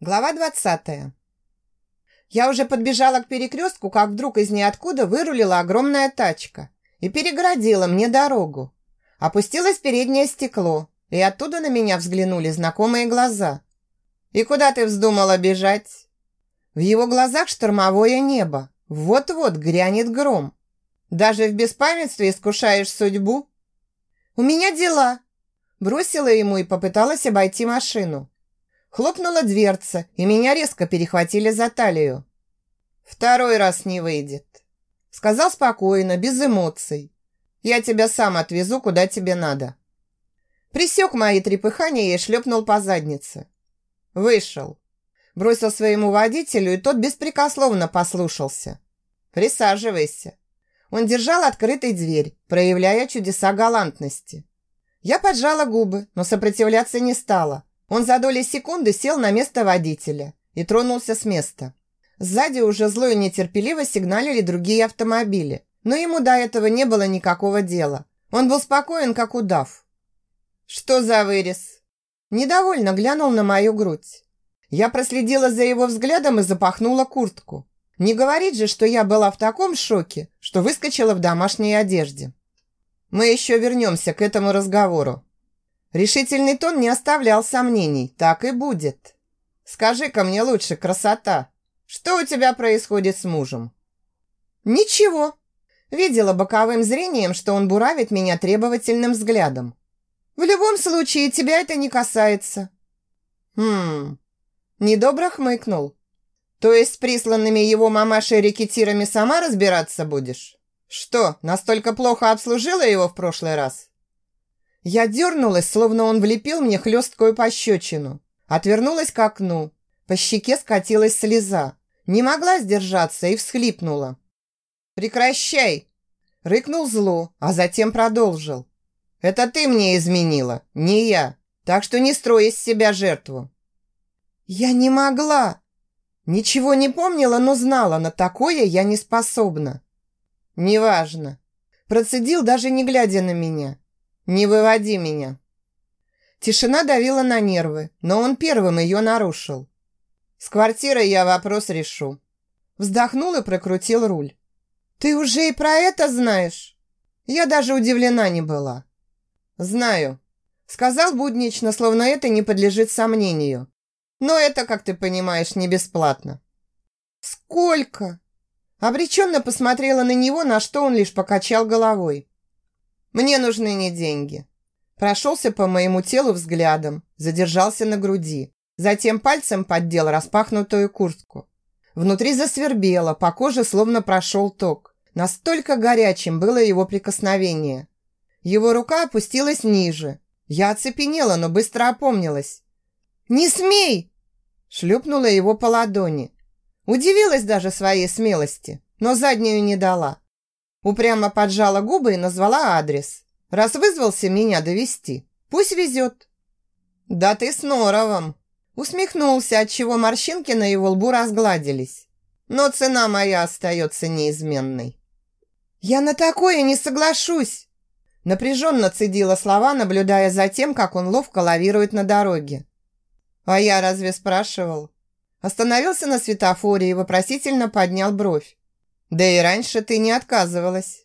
Глава 20. Я уже подбежала к перекрестку, как вдруг из ниоткуда вырулила огромная тачка и перегородила мне дорогу. Опустилось переднее стекло, и оттуда на меня взглянули знакомые глаза. «И куда ты вздумала бежать?» В его глазах штормовое небо. Вот-вот грянет гром. Даже в беспамятстве искушаешь судьбу? «У меня дела!» Бросила ему и попыталась обойти машину. Хлопнула дверца, и меня резко перехватили за талию. «Второй раз не выйдет», — сказал спокойно, без эмоций. «Я тебя сам отвезу, куда тебе надо». Присек мои трепыхания и шлепнул по заднице. Вышел. Бросил своему водителю, и тот беспрекословно послушался. «Присаживайся». Он держал открытой дверь, проявляя чудеса галантности. Я поджала губы, но сопротивляться не стала. Он за доли секунды сел на место водителя и тронулся с места. Сзади уже зло и нетерпеливо сигналили другие автомобили, но ему до этого не было никакого дела. Он был спокоен, как удав. «Что за вырез?» Недовольно глянул на мою грудь. Я проследила за его взглядом и запахнула куртку. Не говорит же, что я была в таком шоке, что выскочила в домашней одежде. Мы еще вернемся к этому разговору. Решительный тон не оставлял сомнений. Так и будет. Скажи-ка мне лучше, красота, что у тебя происходит с мужем? Ничего. Видела боковым зрением, что он буравит меня требовательным взглядом. В любом случае, тебя это не касается. Хм. Недобро хмыкнул. То есть с присланными его мамашей рекетирами сама разбираться будешь? Что, настолько плохо обслужила его в прошлый раз? Я дернулась, словно он влепил мне хлесткую пощечину. Отвернулась к окну. По щеке скатилась слеза. Не могла сдержаться и всхлипнула. «Прекращай!» Рыкнул зло, а затем продолжил. «Это ты мне изменила, не я. Так что не строй из себя жертву». «Я не могла!» Ничего не помнила, но знала, на такое я не способна. «Неважно». Процедил, даже не глядя на меня. «Не выводи меня!» Тишина давила на нервы, но он первым ее нарушил. «С квартирой я вопрос решу». Вздохнул и прокрутил руль. «Ты уже и про это знаешь?» Я даже удивлена не была. «Знаю», — сказал буднично, словно это не подлежит сомнению. «Но это, как ты понимаешь, не бесплатно». «Сколько?» Обреченно посмотрела на него, на что он лишь покачал головой. Мне нужны не деньги. Прошелся по моему телу взглядом, задержался на груди. Затем пальцем поддел распахнутую куртку. Внутри засвербело, по коже словно прошел ток. Настолько горячим было его прикосновение. Его рука опустилась ниже. Я оцепенела, но быстро опомнилась. «Не смей!» Шлепнула его по ладони. Удивилась даже своей смелости, но заднюю не дала. Упрямо поджала губы и назвала адрес. Раз вызвался меня довести, пусть везет. Да ты с норовом. Усмехнулся, отчего морщинки на его лбу разгладились. Но цена моя остается неизменной. Я на такое не соглашусь. Напряженно цедила слова, наблюдая за тем, как он ловко лавирует на дороге. А я разве спрашивал? Остановился на светофоре и вопросительно поднял бровь. Да и раньше ты не отказывалась.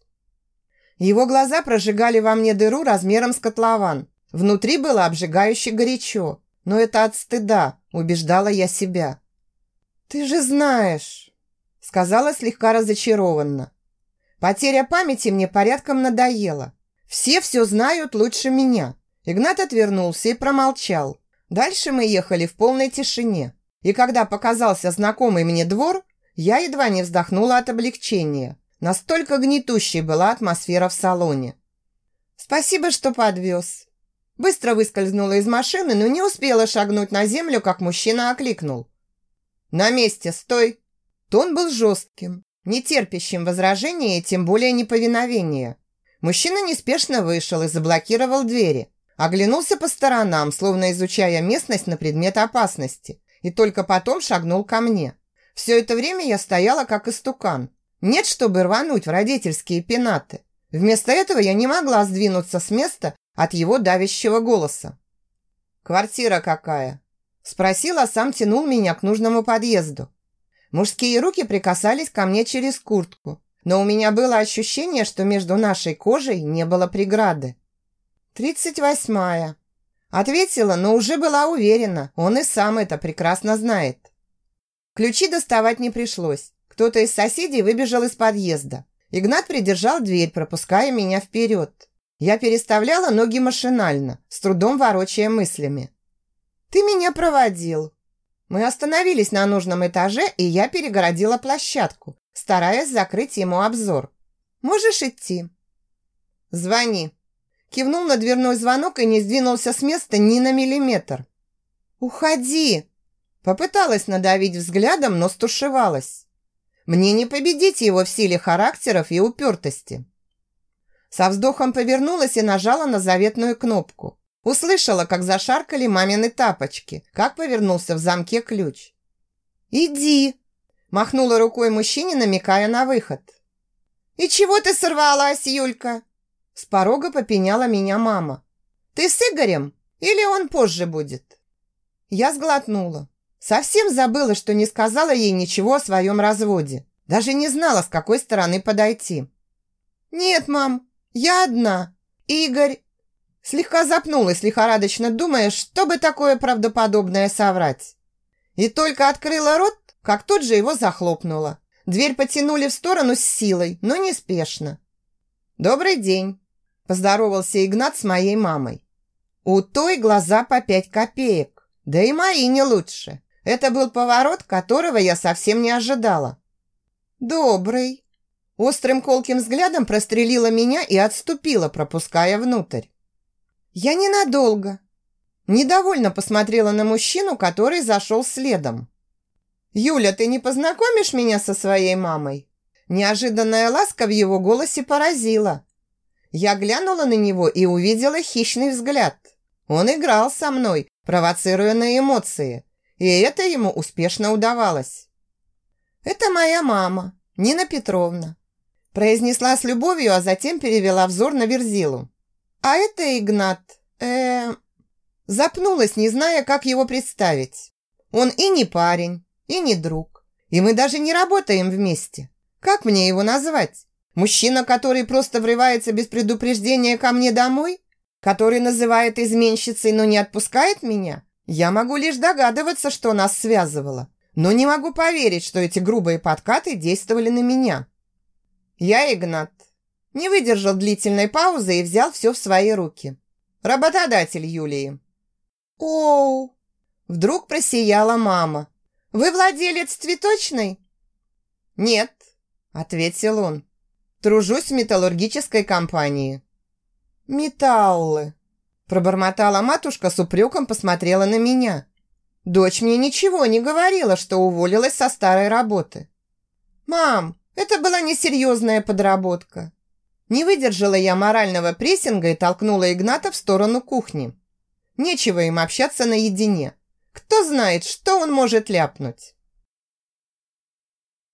Его глаза прожигали во мне дыру размером с котлован. Внутри было обжигающе горячо, но это от стыда, убеждала я себя. «Ты же знаешь», — сказала слегка разочарованно. Потеря памяти мне порядком надоела. Все все знают лучше меня. Игнат отвернулся и промолчал. Дальше мы ехали в полной тишине. И когда показался знакомый мне двор, я едва не вздохнула от облегчения. Настолько гнетущей была атмосфера в салоне. «Спасибо, что подвез». Быстро выскользнула из машины, но не успела шагнуть на землю, как мужчина окликнул. «На месте, стой!» Тон был жестким, не терпящим возражения и тем более неповиновения. Мужчина неспешно вышел и заблокировал двери. Оглянулся по сторонам, словно изучая местность на предмет опасности, и только потом шагнул ко мне. Все это время я стояла как истукан. Нет, чтобы рвануть в родительские пенаты. Вместо этого я не могла сдвинуться с места от его давящего голоса. «Квартира какая?» Спросил, а сам тянул меня к нужному подъезду. Мужские руки прикасались ко мне через куртку, но у меня было ощущение, что между нашей кожей не было преграды. «Тридцать восьмая». Ответила, но уже была уверена, он и сам это прекрасно знает. Ключи доставать не пришлось. Кто-то из соседей выбежал из подъезда. Игнат придержал дверь, пропуская меня вперед. Я переставляла ноги машинально, с трудом ворочая мыслями. «Ты меня проводил». Мы остановились на нужном этаже, и я перегородила площадку, стараясь закрыть ему обзор. «Можешь идти?» «Звони». Кивнул на дверной звонок и не сдвинулся с места ни на миллиметр. «Уходи!» Попыталась надавить взглядом, но стушевалась. Мне не победить его в силе характеров и упертости. Со вздохом повернулась и нажала на заветную кнопку. Услышала, как зашаркали мамины тапочки, как повернулся в замке ключ. «Иди!» – махнула рукой мужчине, намекая на выход. «И чего ты сорвалась, Юлька?» С порога попеняла меня мама. «Ты с Игорем? Или он позже будет?» Я сглотнула. Совсем забыла, что не сказала ей ничего о своем разводе. Даже не знала, с какой стороны подойти. «Нет, мам, я одна. Игорь Слегка запнулась, лихорадочно думая, что бы такое правдоподобное соврать. И только открыла рот, как тут же его захлопнула. Дверь потянули в сторону с силой, но неспешно. «Добрый день», – поздоровался Игнат с моей мамой. У той глаза по пять копеек, да и мои не лучше. Это был поворот, которого я совсем не ожидала. «Добрый». Острым колким взглядом прострелила меня и отступила, пропуская внутрь. «Я ненадолго». Недовольно посмотрела на мужчину, который зашел следом. «Юля, ты не познакомишь меня со своей мамой?» Неожиданная ласка в его голосе поразила. Я глянула на него и увидела хищный взгляд. Он играл со мной, провоцируя на эмоции, и это ему успешно удавалось. «Это моя мама, Нина Петровна», произнесла с любовью, а затем перевела взор на Верзилу. А это Игнат. Э, запнулась, не зная, как его представить. Он и не парень, и не друг. И мы даже не работаем вместе. Как мне его назвать? Мужчина, который просто врывается без предупреждения ко мне домой? Который называет изменщицей, но не отпускает меня? Я могу лишь догадываться, что нас связывало. Но не могу поверить, что эти грубые подкаты действовали на меня. Я Игнат. Не выдержал длительной паузы и взял все в свои руки. Работодатель Юлии. Оу! Вдруг просияла мама. Вы владелец цветочной? Нет, ответил он. Тружусь в металлургической компании. Металлы. Пробормотала матушка с упреком, посмотрела на меня. Дочь мне ничего не говорила, что уволилась со старой работы. Мам, это была несерьезная подработка. Не выдержала я морального прессинга и толкнула Игната в сторону кухни. Нечего им общаться наедине. Кто знает, что он может ляпнуть.